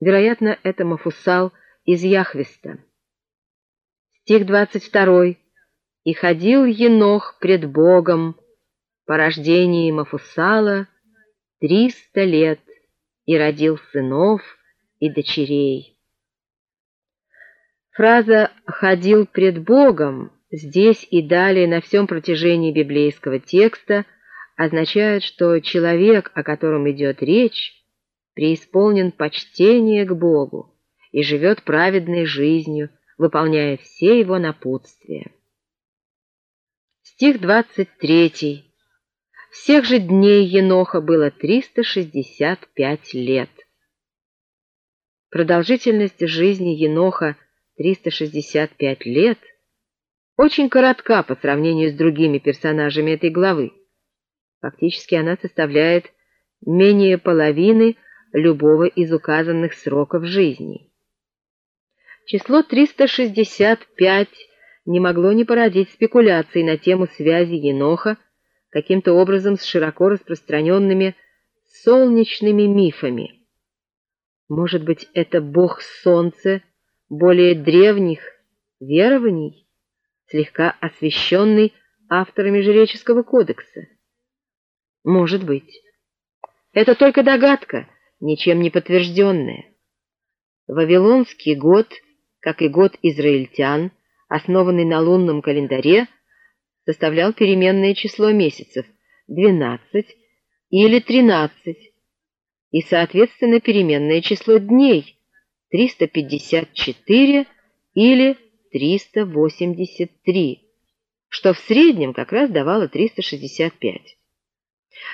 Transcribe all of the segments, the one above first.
Вероятно, это Мафусал из Яхвиста. Стих 22. «И ходил Енох пред Богом по рождении Мафусала триста лет, и родил сынов и дочерей». Фраза «ходил пред Богом» здесь и далее на всем протяжении библейского текста означает, что человек, о котором идет речь, преисполнен почтения к Богу и живет праведной жизнью, выполняя все его напутствия. Стих 23. Всех же дней Еноха было 365 лет. Продолжительность жизни Еноха 365 лет очень коротка по сравнению с другими персонажами этой главы. Фактически она составляет менее половины любого из указанных сроков жизни. Число 365 не могло не породить спекуляций на тему связи Еноха каким-то образом с широко распространенными солнечными мифами. Может быть, это бог солнца более древних верований, слегка освещенный авторами жреческого кодекса? Может быть. Это только догадка, ничем не подтвержденная. Вавилонский год, как и год израильтян, основанный на лунном календаре, составлял переменное число месяцев — 12 или 13, и, соответственно, переменное число дней — 354 или 383, что в среднем как раз давало 365.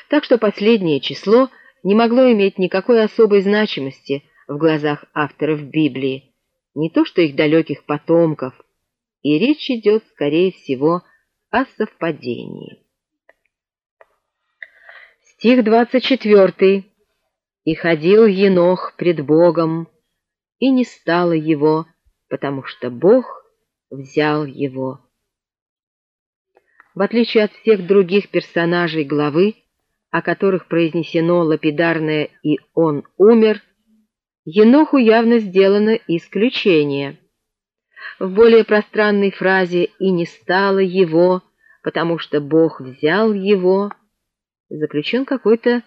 Так что последнее число — не могло иметь никакой особой значимости в глазах авторов Библии, не то что их далеких потомков, и речь идет, скорее всего, о совпадении. Стих 24. «И ходил Енох пред Богом, и не стало его, потому что Бог взял его». В отличие от всех других персонажей главы, о которых произнесено лапидарное «и он умер», Еноху явно сделано исключение. В более пространной фразе «и не стало его», потому что Бог взял его, заключен какой-то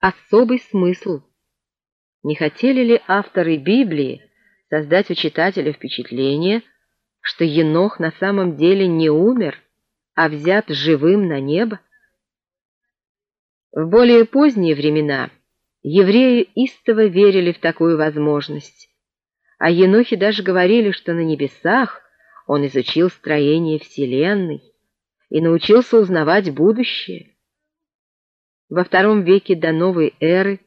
особый смысл. Не хотели ли авторы Библии создать у читателя впечатление, что Енох на самом деле не умер, а взят живым на небо? В более поздние времена евреи истово верили в такую возможность, а енохи даже говорили, что на небесах он изучил строение Вселенной и научился узнавать будущее. Во втором веке до новой эры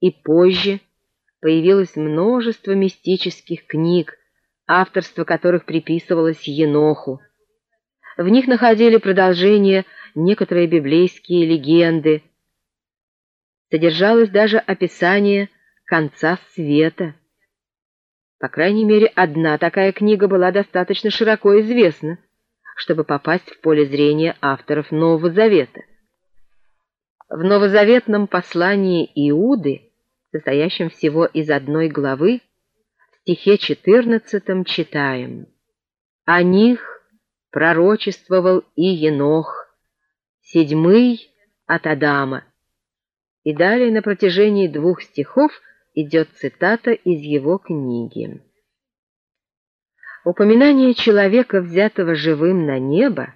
и позже появилось множество мистических книг, авторство которых приписывалось Еноху. В них находили продолжение некоторые библейские легенды, содержалось даже описание конца света. По крайней мере, одна такая книга была достаточно широко известна, чтобы попасть в поле зрения авторов Нового Завета. В новозаветном послании Иуды, состоящем всего из одной главы, в стихе 14 читаем «О них пророчествовал и Енох, седьмый от Адама, и далее на протяжении двух стихов идет цитата из его книги. Упоминание человека, взятого живым на небо,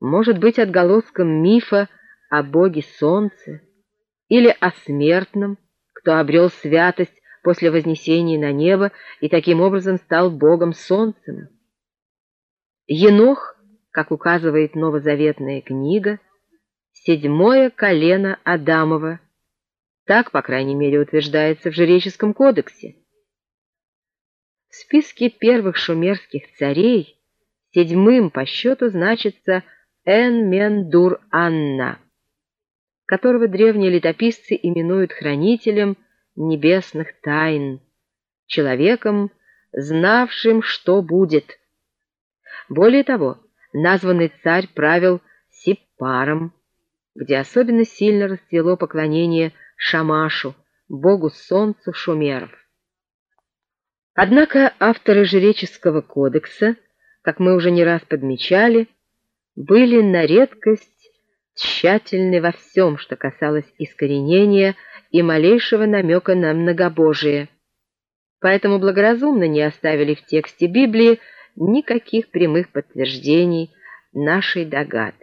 может быть отголоском мифа о боге солнца или о смертном, кто обрел святость после вознесения на небо и таким образом стал богом солнцем. Енох, как указывает новозаветная книга, седьмое колено Адамова, так, по крайней мере, утверждается в Жреческом кодексе. В списке первых шумерских царей седьмым по счету значится Эн-Мен-Дур-Анна, которого древние летописцы именуют хранителем небесных тайн, человеком, знавшим, что будет. Более того, названный царь правил Сиппаром, где особенно сильно расцвело поклонение Шамашу, богу солнца шумеров. Однако авторы жреческого кодекса, как мы уже не раз подмечали, были на редкость тщательны во всем, что касалось искоренения и малейшего намека на многобожие. Поэтому благоразумно не оставили в тексте Библии никаких прямых подтверждений нашей догадки.